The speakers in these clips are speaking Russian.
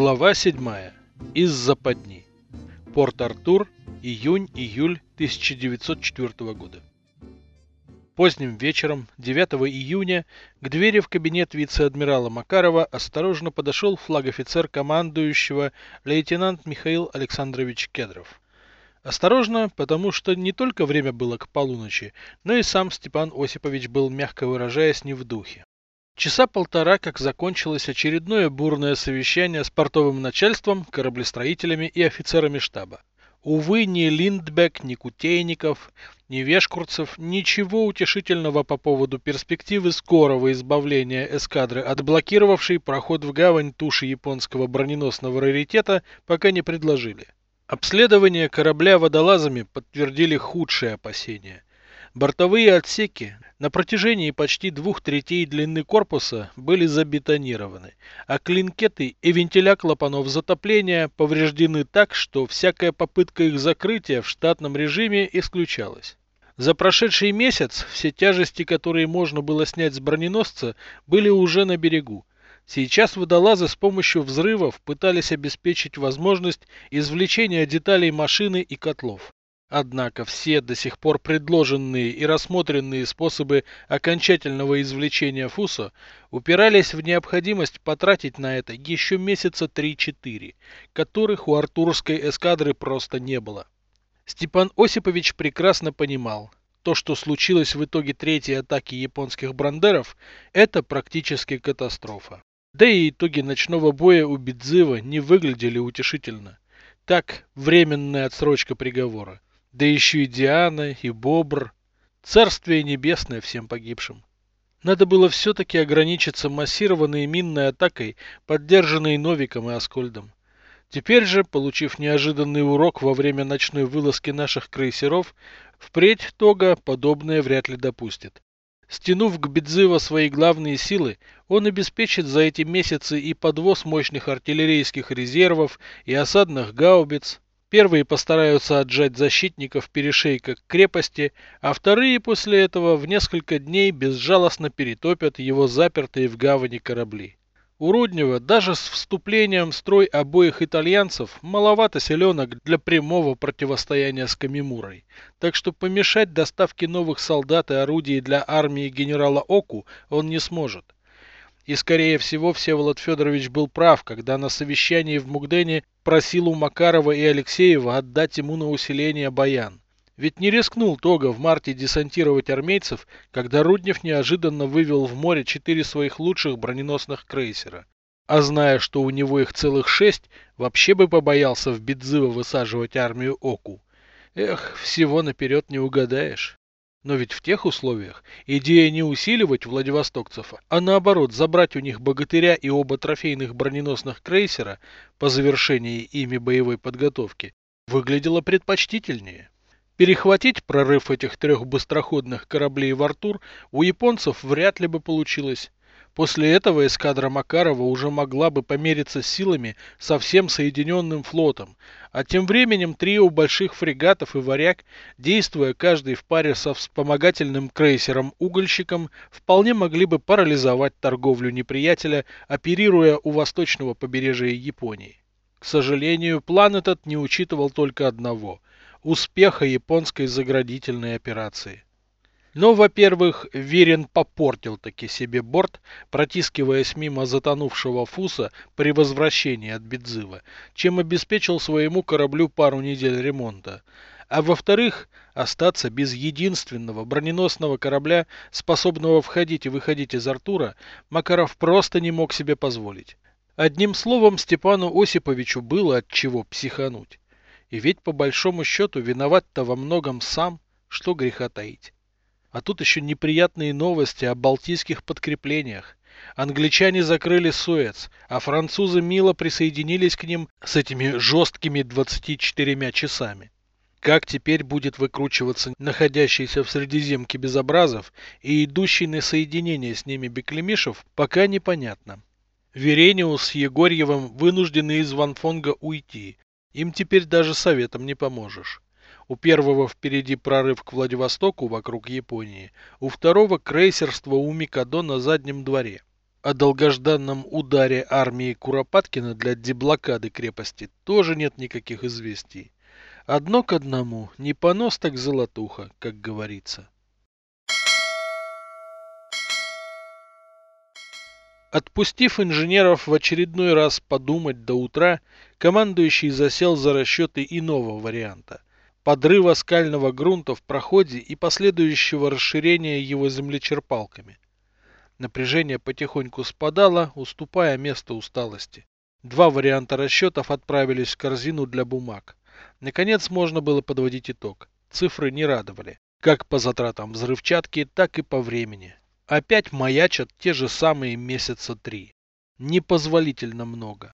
Глава 7. Из западни. Порт-Артур, июнь-июль 1904 года. Поздним вечером, 9 июня, к двери в кабинет вице-адмирала Макарова осторожно подошел флаг-офицер командующего лейтенант Михаил Александрович Кедров. Осторожно, потому что не только время было к полуночи, но и сам Степан Осипович был, мягко выражаясь, не в духе. Часа полтора, как закончилось очередное бурное совещание с портовым начальством, кораблестроителями и офицерами штаба. Увы, ни Линдбек, ни Кутейников, ни Вешкурцев ничего утешительного по поводу перспективы скорого избавления эскадры от блокировавшей проход в гавань туши японского броненосного раритета пока не предложили. Обследование корабля водолазами подтвердили худшие опасения. Бортовые отсеки на протяжении почти двух третей длины корпуса были забетонированы, а клинкеты и вентиля клапанов затопления повреждены так, что всякая попытка их закрытия в штатном режиме исключалась. За прошедший месяц все тяжести, которые можно было снять с броненосца, были уже на берегу. Сейчас водолазы с помощью взрывов пытались обеспечить возможность извлечения деталей машины и котлов. Однако все до сих пор предложенные и рассмотренные способы окончательного извлечения фуса упирались в необходимость потратить на это еще месяца 3-4, которых у артурской эскадры просто не было. Степан Осипович прекрасно понимал, то, что случилось в итоге третьей атаки японских брандеров, это практически катастрофа. Да и итоги ночного боя у Бидзыва не выглядели утешительно. Так, временная отсрочка приговора. Да еще и Диана, и Бобр. Царствие небесное всем погибшим. Надо было все-таки ограничиться массированной минной атакой, поддержанной Новиком и Аскольдом. Теперь же, получив неожиданный урок во время ночной вылазки наших крейсеров, впредь Тога подобное вряд ли допустит. Стянув к Бедзыва свои главные силы, он обеспечит за эти месяцы и подвоз мощных артиллерийских резервов и осадных гаубиц, Первые постараются отжать защитников перешейка к крепости, а вторые после этого в несколько дней безжалостно перетопят его запертые в гавани корабли. У Руднева даже с вступлением в строй обоих итальянцев маловато селенок для прямого противостояния с Камимурой, так что помешать доставке новых солдат и орудий для армии генерала Оку он не сможет. И, скорее всего, Всеволод Федорович был прав, когда на совещании в Мугдене просил у Макарова и Алексеева отдать ему на усиление Баян. Ведь не рискнул Тога в марте десантировать армейцев, когда Руднев неожиданно вывел в море четыре своих лучших броненосных крейсера. А зная, что у него их целых шесть, вообще бы побоялся в Бедзыво высаживать армию Оку. Эх, всего наперед не угадаешь. Но ведь в тех условиях идея не усиливать владивостокцев, а наоборот забрать у них богатыря и оба трофейных броненосных крейсера по завершении ими боевой подготовки выглядела предпочтительнее. Перехватить прорыв этих трех быстроходных кораблей в Артур у японцев вряд ли бы получилось. После этого эскадра Макарова уже могла бы помериться силами со всем Соединенным флотом, а тем временем трио больших фрегатов и варяг, действуя каждый в паре со вспомогательным крейсером-угольщиком, вполне могли бы парализовать торговлю неприятеля, оперируя у восточного побережья Японии. К сожалению, план этот не учитывал только одного – успеха японской заградительной операции. Но, во-первых, Верин попортил таки себе борт, протискиваясь мимо затонувшего фуса при возвращении от Бедзыва, чем обеспечил своему кораблю пару недель ремонта. А во-вторых, остаться без единственного броненосного корабля, способного входить и выходить из Артура, Макаров просто не мог себе позволить. Одним словом, Степану Осиповичу было от чего психануть. И ведь по большому счету виноват-то во многом сам, что греха таить. А тут еще неприятные новости о балтийских подкреплениях. Англичане закрыли Суэц, а французы мило присоединились к ним с этими жесткими 24 часами. Как теперь будет выкручиваться находящийся в Средиземке Безобразов и идущий на соединение с ними Беклемишев, пока непонятно. Верениус с Егорьевым вынуждены из Ванфонга уйти. Им теперь даже советом не поможешь. У первого впереди прорыв к Владивостоку вокруг Японии, у второго крейсерство у Микадо на заднем дворе. О долгожданном ударе армии Куропаткина для деблокады крепости тоже нет никаких известий. Одно к одному, не понос так золотуха, как говорится. Отпустив инженеров в очередной раз подумать до утра, командующий засел за расчеты иного варианта – подрыва скального грунта в проходе и последующего расширения его землечерпалками. Напряжение потихоньку спадало, уступая место усталости. Два варианта расчетов отправились в корзину для бумаг. Наконец можно было подводить итог. Цифры не радовали. Как по затратам взрывчатки, так и по времени. Опять маячат те же самые месяца три. Непозволительно много.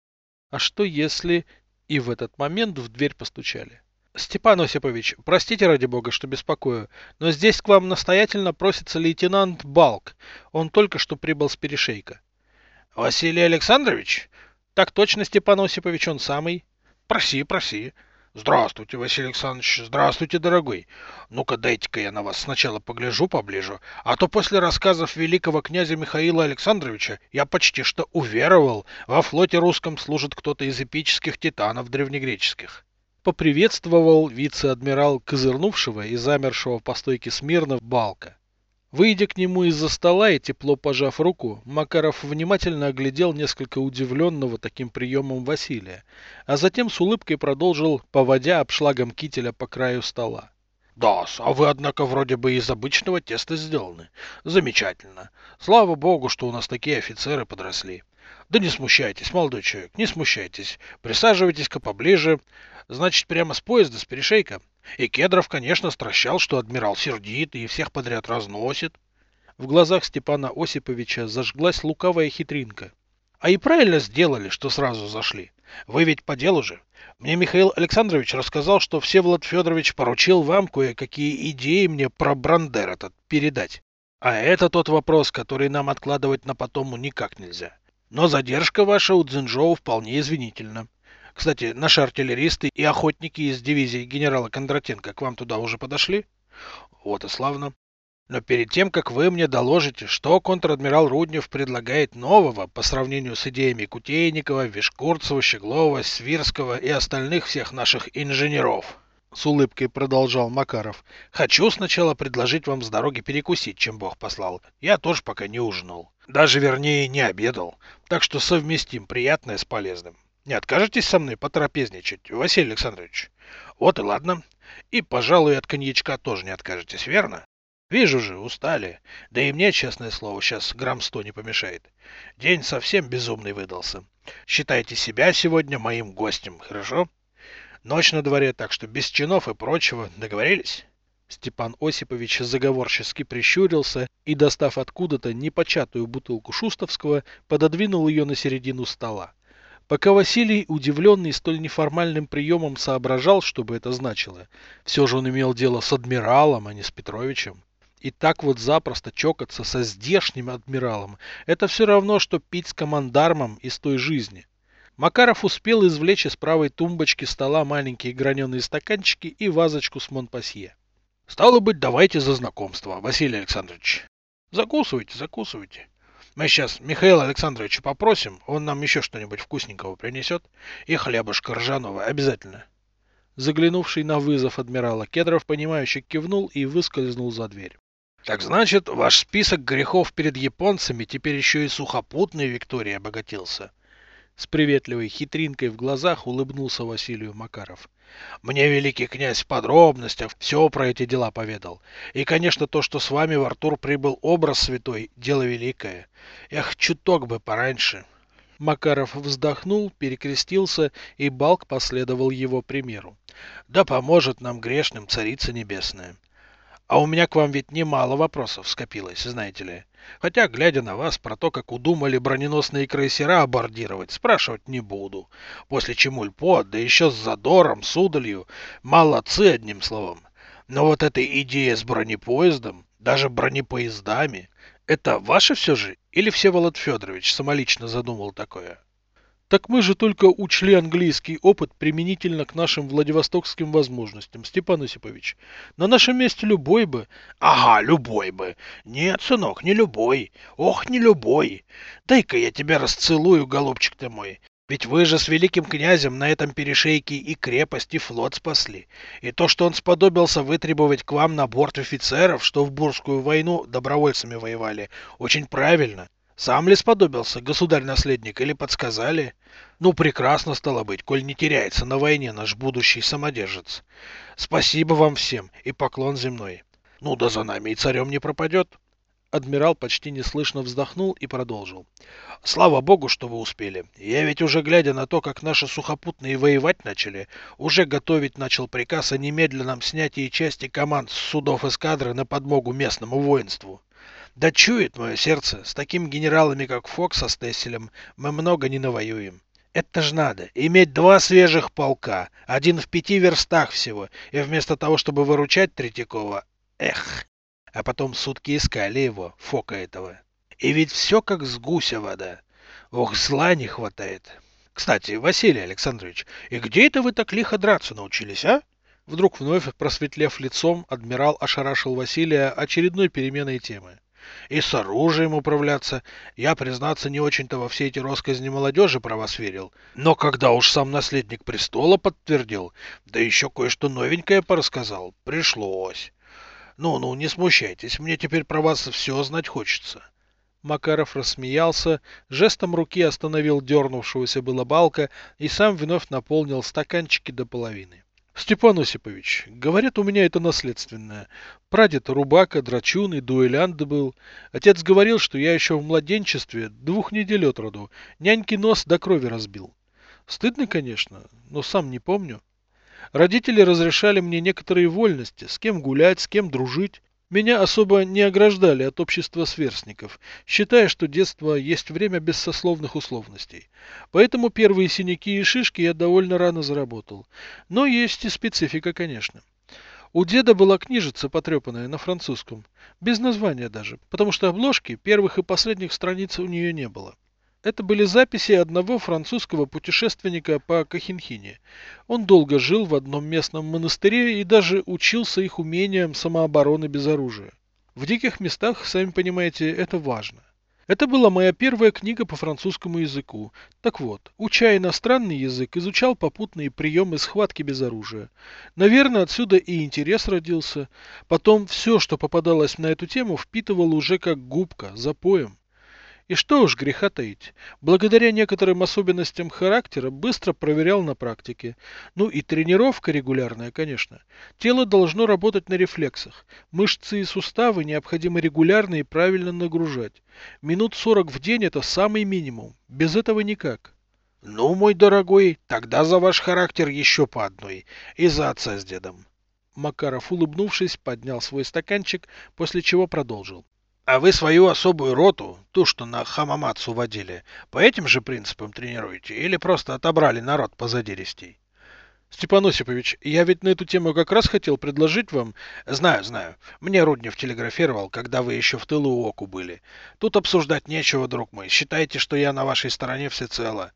А что если... И в этот момент в дверь постучали. Степан Осипович, простите ради бога, что беспокою, но здесь к вам настоятельно просится лейтенант Балк. Он только что прибыл с перешейка. Василий Александрович? Так точно, Степан Осипович, он самый. Проси, проси. Здравствуйте, Василий Александрович. Здравствуйте, дорогой. Ну-ка, дайте-ка я на вас сначала погляжу поближе, а то после рассказов великого князя Михаила Александровича я почти что уверовал, во флоте русском служит кто-то из эпических титанов древнегреческих. Поприветствовал вице-адмирал козырнувшего и замершего по стойке смирно Балка. Выйдя к нему из-за стола и тепло пожав руку, Макаров внимательно оглядел несколько удивленного таким приемом Василия, а затем с улыбкой продолжил, поводя обшлагом кителя по краю стола. да а вы, однако, вроде бы из обычного теста сделаны. Замечательно. Слава богу, что у нас такие офицеры подросли. Да не смущайтесь, молодой человек, не смущайтесь. Присаживайтесь-ка поближе. Значит, прямо с поезда, с перешейка. И Кедров, конечно, стращал, что адмирал сердит и всех подряд разносит. В глазах Степана Осиповича зажглась лукавая хитринка. А и правильно сделали, что сразу зашли. Вы ведь по делу же. Мне Михаил Александрович рассказал, что Всеволод Федорович поручил вам кое-какие идеи мне про Брандер этот передать. А это тот вопрос, который нам откладывать на потом никак нельзя. Но задержка ваша у Дзинжоу вполне извинительна. Кстати, наши артиллеристы и охотники из дивизии генерала Кондратенко к вам туда уже подошли? Вот и славно. Но перед тем, как вы мне доложите, что контр-адмирал Руднев предлагает нового по сравнению с идеями Кутейникова, Вишкурцева, Щеглова, Свирского и остальных всех наших инженеров, с улыбкой продолжал Макаров. Хочу сначала предложить вам с дороги перекусить, чем Бог послал. Я тоже пока не ужинал. Даже вернее не обедал. Так что совместим приятное с полезным. Не откажетесь со мной потрапезничать, Василий Александрович? Вот и ладно. И, пожалуй, от коньячка тоже не откажетесь, верно? Вижу же, устали. Да и мне, честное слово, сейчас грамм сто не помешает. День совсем безумный выдался. Считайте себя сегодня моим гостем, хорошо? Ночь на дворе, так что без чинов и прочего. Договорились? Степан Осипович заговорчески прищурился и, достав откуда-то непочатую бутылку шустовского, пододвинул ее на середину стола. Пока Василий, удивленный столь неформальным приемом, соображал, что бы это значило, все же он имел дело с адмиралом, а не с Петровичем. И так вот запросто чокаться со здешним адмиралом, это все равно, что пить с командармом из той жизни. Макаров успел извлечь из правой тумбочки стола маленькие граненые стаканчики и вазочку с Монпасье. Стало быть, давайте за знакомство, Василий Александрович. Закусывайте, закусывайте. Мы сейчас Михаила Александровича попросим, он нам еще что-нибудь вкусненького принесет. И хлебушка ржаного обязательно. Заглянувший на вызов адмирала Кедров, понимающе кивнул и выскользнул за дверь. Так значит, ваш список грехов перед японцами теперь еще и сухопутной Виктории обогатился. С приветливой хитринкой в глазах улыбнулся Василию Макаров. Мне великий князь в подробностях все про эти дела поведал. И, конечно, то, что с вами в Артур прибыл образ святой, дело великое. Эх, чуток бы пораньше. Макаров вздохнул, перекрестился, и Балк последовал его примеру. Да поможет нам грешным Царица Небесная. А у меня к вам ведь немало вопросов скопилось, знаете ли. Хотя, глядя на вас, про то, как удумали броненосные крейсера абордировать, спрашивать не буду. После Чемульпо, да еще с задором, с удалью, молодцы, одним словом. Но вот эта идея с бронепоездом, даже бронепоездами, это ваше все же? Или Всеволод Федорович самолично задумал такое? Так мы же только учли английский опыт применительно к нашим владивостокским возможностям, Степан Осипович. На нашем месте любой бы... Ага, любой бы. Нет, сынок, не любой. Ох, не любой. Дай-ка я тебя расцелую, голубчик ты мой. Ведь вы же с великим князем на этом перешейке и крепость, и флот спасли. И то, что он сподобился вытребовать к вам на борт офицеров, что в Бурскую войну добровольцами воевали, очень правильно. Сам ли сподобился, государь-наследник, или подсказали? Ну, прекрасно стало быть, коль не теряется на войне наш будущий самодержец. Спасибо вам всем и поклон земной. Ну да за нами и царем не пропадет. Адмирал почти неслышно вздохнул и продолжил. Слава богу, что вы успели. Я ведь уже глядя на то, как наши сухопутные воевать начали, уже готовить начал приказ о немедленном снятии части команд с судов эскадры на подмогу местному воинству. Да чует мое сердце, с такими генералами, как Фокс со Стесселем, мы много не навоюем. Это ж надо, иметь два свежих полка, один в пяти верстах всего, и вместо того, чтобы выручать Третьякова, эх, а потом сутки искали его, Фока этого. И ведь все как с гуся вода. Ох, зла не хватает. Кстати, Василий Александрович, и где это вы так лихо драться научились, а? Вдруг вновь просветлев лицом, адмирал ошарашил Василия очередной переменой темы и с оружием управляться. Я, признаться, не очень-то во все эти росказни молодежи про вас верил. Но когда уж сам наследник престола подтвердил, да еще кое-что новенькое порассказал, пришлось. Ну-ну, не смущайтесь, мне теперь про вас все знать хочется. Макаров рассмеялся, жестом руки остановил дернувшегося было балка и сам вновь наполнил стаканчики до половины. Степан Осипович, говорят, у меня это наследственное. Прадед рубака, драчун и дуэлянт был. Отец говорил, что я еще в младенчестве, двух недель от роду, няньки нос до крови разбил. Стыдно, конечно, но сам не помню. Родители разрешали мне некоторые вольности, с кем гулять, с кем дружить. Меня особо не ограждали от общества сверстников, считая, что детство есть время без сословных условностей. Поэтому первые синяки и шишки я довольно рано заработал. Но есть и специфика, конечно. У деда была книжица потрепанная на французском, без названия даже, потому что обложки первых и последних страниц у нее не было. Это были записи одного французского путешественника по Кахинхине. Он долго жил в одном местном монастыре и даже учился их умениям самообороны без оружия. В диких местах, сами понимаете, это важно. Это была моя первая книга по французскому языку. Так вот, уча иностранный язык, изучал попутные приемы схватки без оружия. Наверное, отсюда и интерес родился. Потом все, что попадалось на эту тему, впитывал уже как губка, запоем. И что уж греха таить, благодаря некоторым особенностям характера быстро проверял на практике. Ну и тренировка регулярная, конечно. Тело должно работать на рефлексах. Мышцы и суставы необходимо регулярно и правильно нагружать. Минут 40 в день это самый минимум. Без этого никак. Ну, мой дорогой, тогда за ваш характер еще по одной. И за отца с дедом. Макаров, улыбнувшись, поднял свой стаканчик, после чего продолжил. А вы свою особую роту, ту, что на Хамамацу водили, по этим же принципам тренируете или просто отобрали народ позади рестей? Степан Осипович, я ведь на эту тему как раз хотел предложить вам... Знаю, знаю. Мне Руднев телеграфировал, когда вы еще в тылу Оку были. Тут обсуждать нечего, друг мой. Считайте, что я на вашей стороне всецело.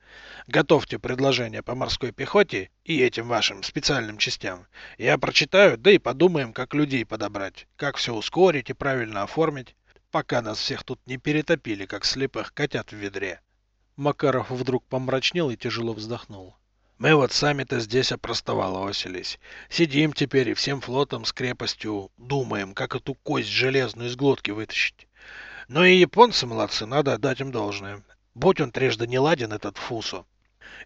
Готовьте предложение по морской пехоте и этим вашим специальным частям. Я прочитаю, да и подумаем, как людей подобрать, как все ускорить и правильно оформить пока нас всех тут не перетопили, как слепых котят в ведре. Макаров вдруг помрачнел и тяжело вздохнул. Мы вот сами-то здесь опростоволосились. Сидим теперь и всем флотом с крепостью думаем, как эту кость железную из глотки вытащить. Но и японцы молодцы, надо отдать им должное. Будь он трижды не ладен, этот Фусо.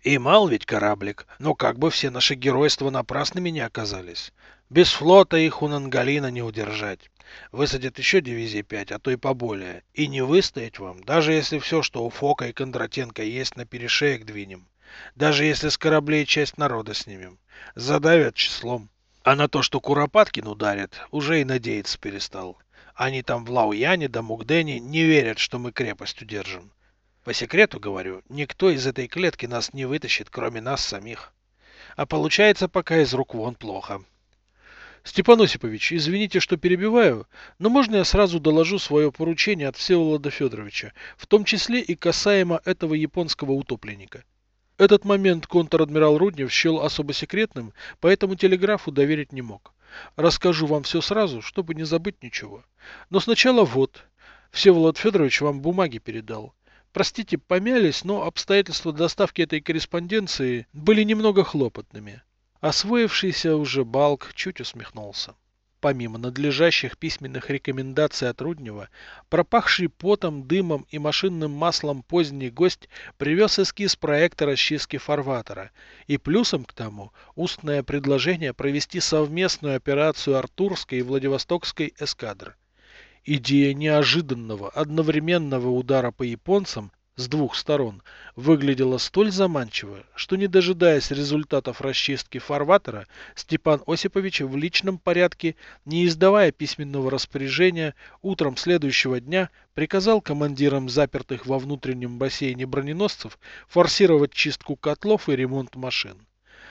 И мал ведь кораблик, но как бы все наши геройства напрасными не оказались. Без флота их у Нангалина не удержать. Высадят еще дивизий пять, а то и поболее. И не выстоять вам, даже если все, что у Фока и Кондратенко есть, на перешеек двинем. Даже если с кораблей часть народа снимем. Задавят числом. А на то, что Куропаткин ударят, уже и надеяться перестал. Они там в Лауяне да Мугдене не верят, что мы крепость удержим. По секрету говорю, никто из этой клетки нас не вытащит, кроме нас самих. А получается пока из рук вон плохо. Степан Осипович, извините, что перебиваю, но можно я сразу доложу свое поручение от Всеволода Федоровича, в том числе и касаемо этого японского утопленника? Этот момент контр-адмирал Руднев счел особо секретным, поэтому телеграфу доверить не мог. Расскажу вам все сразу, чтобы не забыть ничего. Но сначала вот. Всеволод Федорович вам бумаги передал. Простите, помялись, но обстоятельства доставки этой корреспонденции были немного хлопотными. Освоившийся уже Балк чуть усмехнулся. Помимо надлежащих письменных рекомендаций от Руднева, пропахший потом, дымом и машинным маслом поздний гость привез эскиз проекта расчистки фарватера и плюсом к тому устное предложение провести совместную операцию Артурской и Владивостокской эскадр. Идея неожиданного одновременного удара по японцам с двух сторон выглядела столь заманчиво, что не дожидаясь результатов расчистки фарватера, Степан Осипович в личном порядке, не издавая письменного распоряжения, утром следующего дня приказал командирам запертых во внутреннем бассейне броненосцев форсировать чистку котлов и ремонт машин.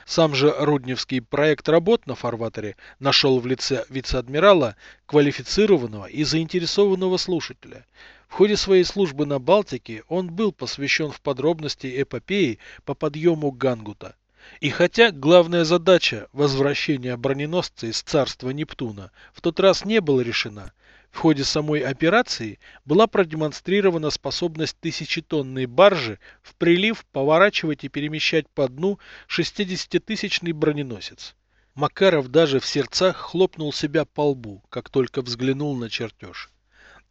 Сам же Рудневский проект работ на фарватере нашел в лице вице-адмирала квалифицированного и заинтересованного слушателя. В ходе своей службы на Балтике он был посвящен в подробности эпопеи по подъему Гангута. И хотя главная задача возвращения броненосца из царства Нептуна в тот раз не была решена, в ходе самой операции была продемонстрирована способность тысячетонной баржи в прилив поворачивать и перемещать по дну 60-тысячный броненосец. Макаров даже в сердцах хлопнул себя по лбу, как только взглянул на чертеж.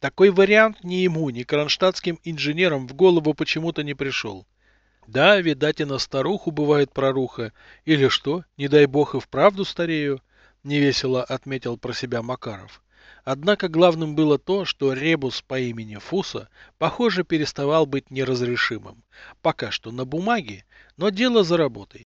Такой вариант ни ему, ни кронштадтским инженерам в голову почему-то не пришел. Да, видать и на старуху бывает проруха. Или что, не дай бог и вправду старею, невесело отметил про себя Макаров. Однако главным было то, что ребус по имени Фуса, похоже, переставал быть неразрешимым. Пока что на бумаге, но дело за работой.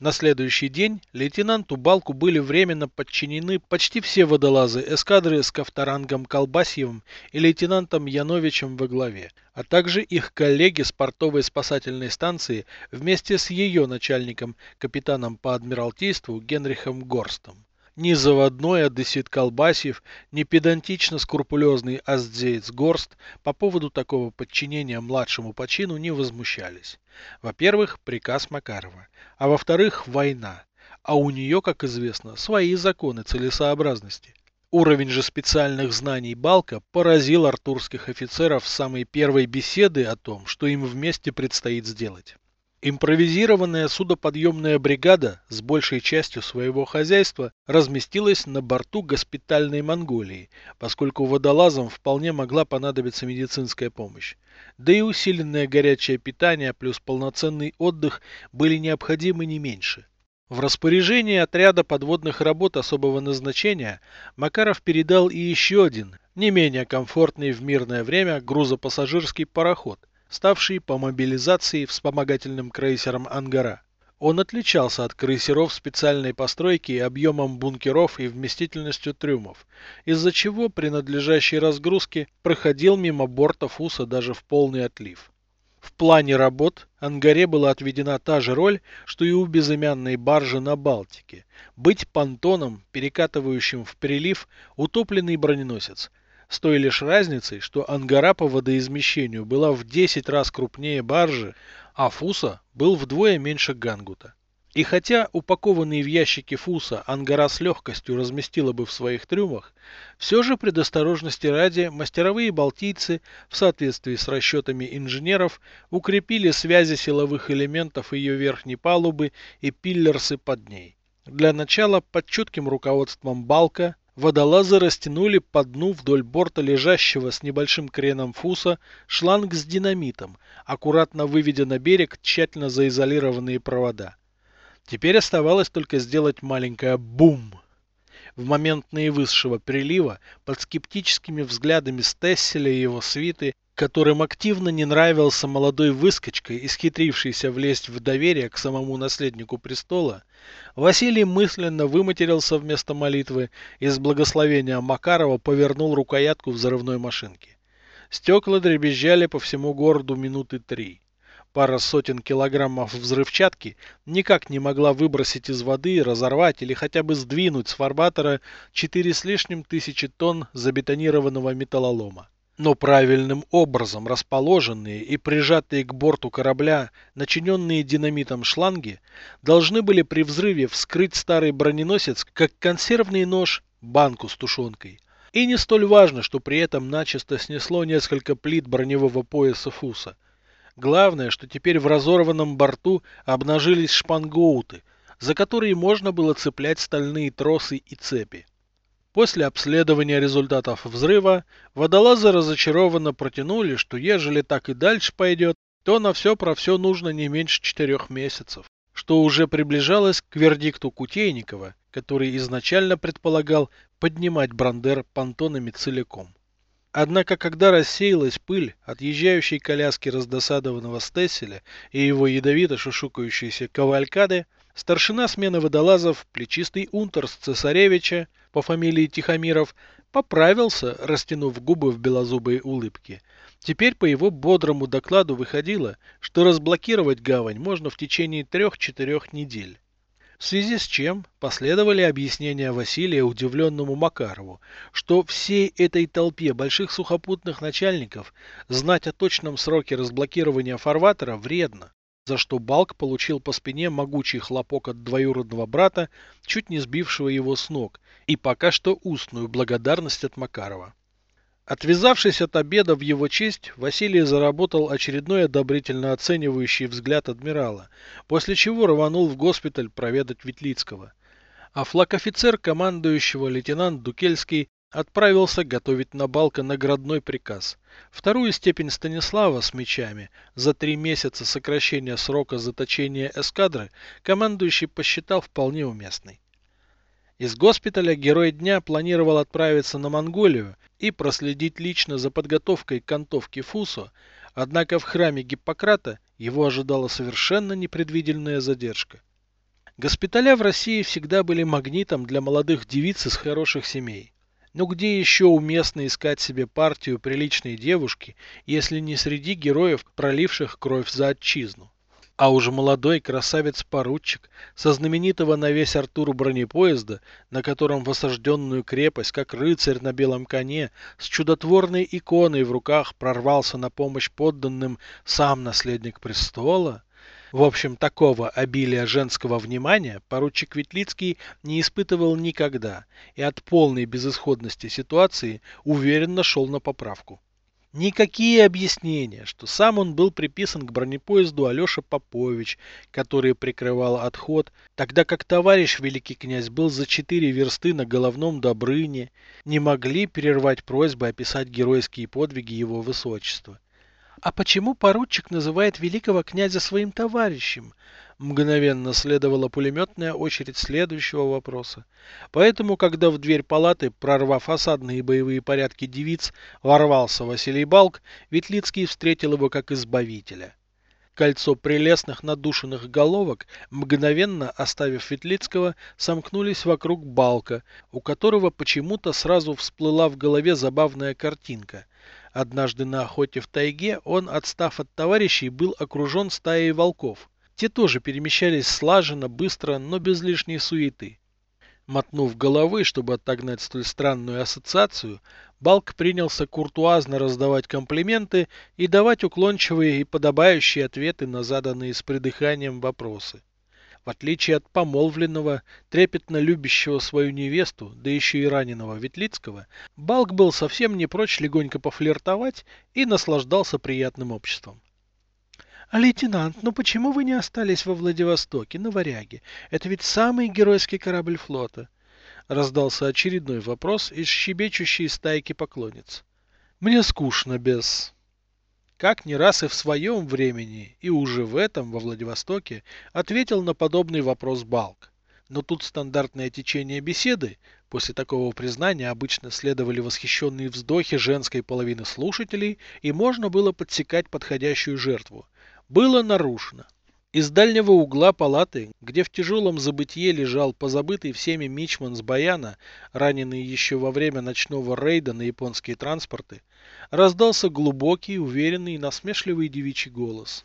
На следующий день лейтенанту Балку были временно подчинены почти все водолазы эскадры с Ковторангом Колбасьевым и лейтенантом Яновичем во главе, а также их коллеги с портовой спасательной станции вместе с ее начальником, капитаном по адмиралтейству Генрихом Горстом. Ни заводной одессит Колбасьев, ни педантично скрупулезный аздзеец Горст по поводу такого подчинения младшему по чину не возмущались. Во-первых, приказ Макарова, а во-вторых, война. А у нее, как известно, свои законы целесообразности. Уровень же специальных знаний Балка поразил артурских офицеров с самой первой беседы о том, что им вместе предстоит сделать. Импровизированная судоподъемная бригада с большей частью своего хозяйства разместилась на борту госпитальной Монголии, поскольку водолазам вполне могла понадобиться медицинская помощь. Да и усиленное горячее питание плюс полноценный отдых были необходимы не меньше. В распоряжение отряда подводных работ особого назначения Макаров передал и еще один, не менее комфортный в мирное время грузопассажирский пароход – ставший по мобилизации вспомогательным крейсером «Ангара». Он отличался от крейсеров специальной постройки объемом бункеров и вместительностью трюмов, из-за чего при надлежащей разгрузке проходил мимо борта Фуса даже в полный отлив. В плане работ Ангаре была отведена та же роль, что и у безымянной баржи на Балтике – быть понтоном, перекатывающим в прилив утопленный броненосец – с той лишь разницей, что Ангара по водоизмещению была в 10 раз крупнее баржи, а Фуса был вдвое меньше Гангута. И хотя упакованный в ящики Фуса Ангара с легкостью разместила бы в своих трюмах, все же предосторожности ради мастеровые балтийцы в соответствии с расчетами инженеров укрепили связи силовых элементов ее верхней палубы и пиллерсы под ней. Для начала под чутким руководством Балка Водолазы растянули по дну вдоль борта лежащего с небольшим креном фуса шланг с динамитом, аккуратно выведя на берег тщательно заизолированные провода. Теперь оставалось только сделать маленькое бум. В момент наивысшего прилива под скептическими взглядами Стесселя и его свиты которым активно не нравился молодой выскочкой, исхитрившийся влезть в доверие к самому наследнику престола, Василий мысленно выматерился вместо молитвы и с благословения Макарова повернул рукоятку взрывной машинки. Стекла дребезжали по всему городу минуты три. Пара сотен килограммов взрывчатки никак не могла выбросить из воды, разорвать или хотя бы сдвинуть с фарбатора четыре с лишним тысячи тонн забетонированного металлолома. Но правильным образом расположенные и прижатые к борту корабля, начиненные динамитом шланги, должны были при взрыве вскрыть старый броненосец, как консервный нож, банку с тушенкой. И не столь важно, что при этом начисто снесло несколько плит броневого пояса Фуса. Главное, что теперь в разорванном борту обнажились шпангоуты, за которые можно было цеплять стальные тросы и цепи. После обследования результатов взрыва водолазы разочарованно протянули, что ежели так и дальше пойдет, то на все про все нужно не меньше четырех месяцев, что уже приближалось к вердикту Кутейникова, который изначально предполагал поднимать Брандер понтонами целиком. Однако, когда рассеялась пыль отъезжающей коляски раздосадованного Стесселя и его ядовито шушукающейся кавалькады, старшина смены водолазов, плечистый унтерс цесаревича, по фамилии Тихомиров поправился, растянув губы в белозубые улыбки. Теперь по его бодрому докладу выходило, что разблокировать гавань можно в течение трех-четырех недель. В связи с чем последовали объяснения Василия удивленному Макарову, что всей этой толпе больших сухопутных начальников знать о точном сроке разблокирования фарватера вредно за что Балк получил по спине могучий хлопок от двоюродного брата, чуть не сбившего его с ног, и пока что устную благодарность от Макарова. Отвязавшись от обеда в его честь, Василий заработал очередной одобрительно оценивающий взгляд адмирала, после чего рванул в госпиталь проведать Ветлицкого. А флаг-офицер командующего лейтенант Дукельский отправился готовить на Балка наградной приказ. Вторую степень Станислава с мечами за три месяца сокращения срока заточения эскадры командующий посчитал вполне уместной. Из госпиталя герой дня планировал отправиться на Монголию и проследить лично за подготовкой кантовки Фусо, однако в храме Гиппократа его ожидала совершенно непредвиденная задержка. Госпиталя в России всегда были магнитом для молодых девиц из хороших семей. Но где еще уместно искать себе партию приличной девушки, если не среди героев, проливших кровь за отчизну? А уже молодой красавец-поручик со знаменитого на весь Артур бронепоезда, на котором в осажденную крепость, как рыцарь на белом коне, с чудотворной иконой в руках прорвался на помощь подданным сам наследник престола, в общем, такого обилия женского внимания поручик Ветлицкий не испытывал никогда и от полной безысходности ситуации уверенно шел на поправку. Никакие объяснения, что сам он был приписан к бронепоезду Алеша Попович, который прикрывал отход, тогда как товарищ великий князь был за четыре версты на головном Добрыне, не могли перервать просьбы описать геройские подвиги его высочества. А почему поручик называет великого князя своим товарищем? Мгновенно следовала пулеметная очередь следующего вопроса. Поэтому, когда в дверь палаты, прорвав осадные боевые порядки девиц, ворвался Василий Балк, Ветлицкий встретил его как избавителя. Кольцо прелестных надушенных головок, мгновенно оставив Ветлицкого, сомкнулись вокруг Балка, у которого почему-то сразу всплыла в голове забавная картинка – Однажды на охоте в тайге он, отстав от товарищей, был окружен стаей волков. Те тоже перемещались слаженно, быстро, но без лишней суеты. Мотнув головой, чтобы отогнать столь странную ассоциацию, Балк принялся куртуазно раздавать комплименты и давать уклончивые и подобающие ответы на заданные с придыханием вопросы. В отличие от помолвленного, трепетно любящего свою невесту, да еще и раненого Ветлицкого, Балк был совсем не прочь легонько пофлиртовать и наслаждался приятным обществом. А лейтенант, ну почему вы не остались во Владивостоке, на Варяге? Это ведь самый геройский корабль флота. Раздался очередной вопрос из щебечущей стайки поклонниц. Мне скучно без... Как не раз и в своем времени, и уже в этом, во Владивостоке, ответил на подобный вопрос Балк. Но тут стандартное течение беседы, после такого признания обычно следовали восхищенные вздохи женской половины слушателей, и можно было подсекать подходящую жертву. Было нарушено. Из дальнего угла палаты, где в тяжелом забытье лежал позабытый всеми мичман с Баяна, раненый еще во время ночного рейда на японские транспорты, раздался глубокий, уверенный и насмешливый девичий голос.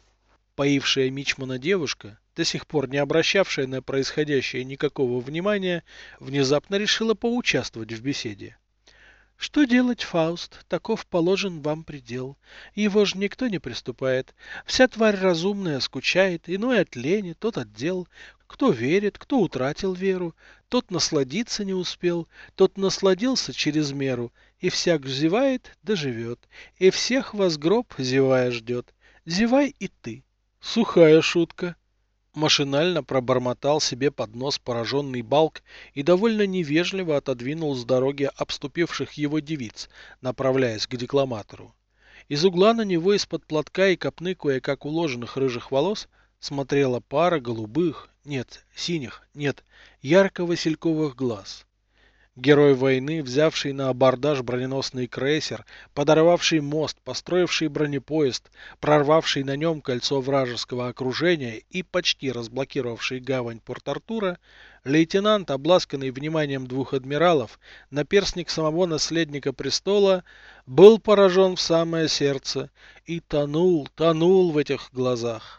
Поившая мичмана девушка, до сих пор не обращавшая на происходящее никакого внимания, внезапно решила поучаствовать в беседе. Что делать, Фауст? Таков положен вам предел. Его ж никто не приступает. Вся тварь разумная скучает, иной от лени, тот от дел. Кто верит, кто утратил веру, тот насладиться не успел, тот насладился через меру, и всяк зевает да живет, и всех вас гроб зевая ждет. Зевай и ты. Сухая шутка. Машинально пробормотал себе под нос пораженный Балк и довольно невежливо отодвинул с дороги обступивших его девиц, направляясь к декламатору. Из угла на него из-под платка и копны кое-как уложенных рыжих волос смотрела пара голубых, нет, синих, нет, ярко-васильковых глаз. Герой войны, взявший на абордаж броненосный крейсер, подорвавший мост, построивший бронепоезд, прорвавший на нем кольцо вражеского окружения и почти разблокировавший гавань Порт-Артура, лейтенант, обласканный вниманием двух адмиралов, наперсник самого наследника престола, был поражен в самое сердце и тонул, тонул в этих глазах.